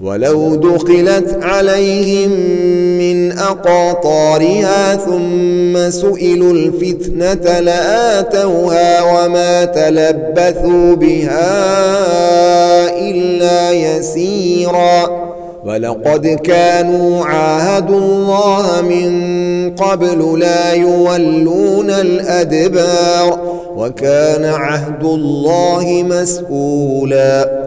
ولو دخلت عليهم من أقاطارها ثم سئلوا الفتنة لآتوها وما تلبثوا بها إلا يسيرا ولقد كانوا عاهدوا الله من قبل لا يولون الأدبار وكان عهد الله مسؤولا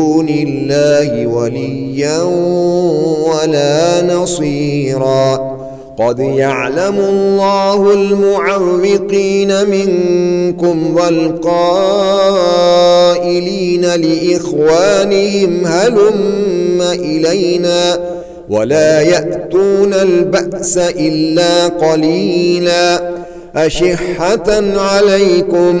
دون الله وليا ولا نصيرا. قد يعلم الله المعرقين منكم والقائلين لإخوانهم هلم إلينا ولا يأتون البأس إلا قليلا. أشحة عليكم.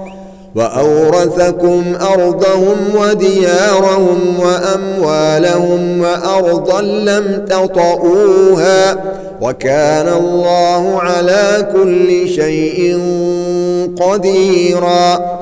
وأورثكم أرضهم وديارهم وأموالهم وأرضا لم تطئوها وكان الله على كل شيء قديرًا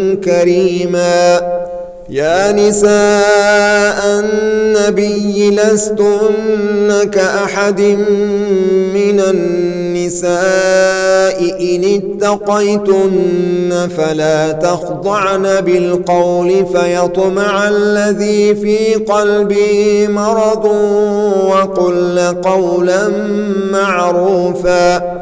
كريما يا نساء النبي لستن كأحد من النساء إن اتقيتن فلا تخضعن بالقول فيطمع الذي في قلبه مرض وقل قولا معروفا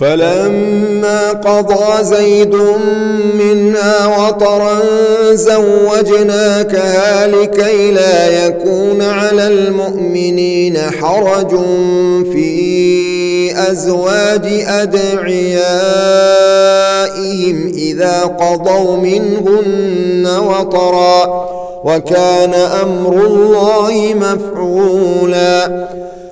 فلما قضى زيد منا وطرا زوجناكها لكي لا يكون على المؤمنين حرج في أزواج أدعيائهم إذا قضوا منهن وطرا وكان أمر الله مفعولا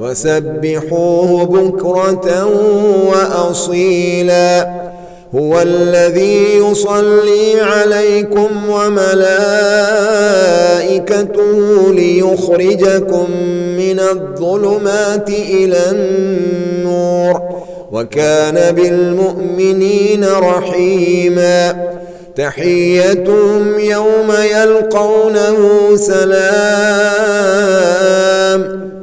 وسبحوه بكرة وأصيلا. هو الذي يصلي عليكم وملائكته ليخرجكم من الظلمات إلى النور. وكان بالمؤمنين رحيما. تحيتهم يوم يلقونه سلام.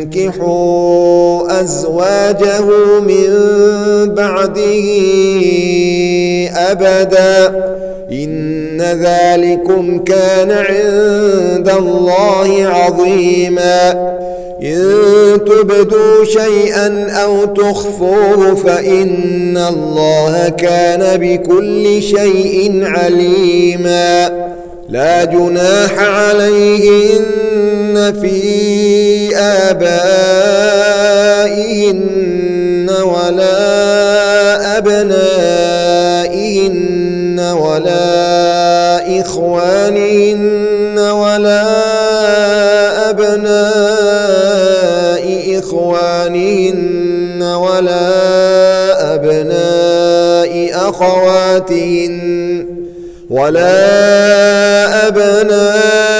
فانكحوا أزواجه من بعده أبدا. إن ذلكم كان عند الله عظيما. إن تبدوا شيئا أو تخفوه فإن الله كان بكل شيء عليما. لا جناح عليه إن في آبائهن ولا أبنائهن ولا إخوانهن ولا أبناء إخوانهن ولا أبناء أخواتهن ولا أبناء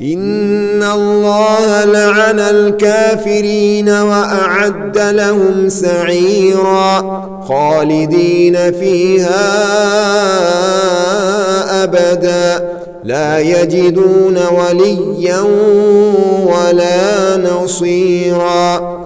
ان الله لعن الكافرين واعد لهم سعيرا خالدين فيها ابدا لا يجدون وليا ولا نصيرا